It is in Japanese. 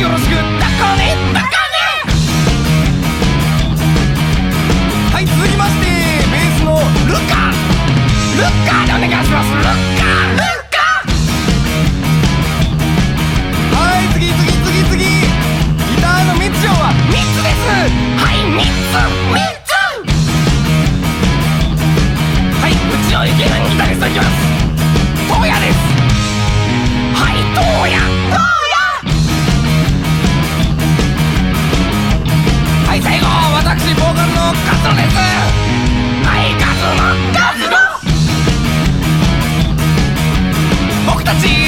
よろしく。タコリタコ fantasía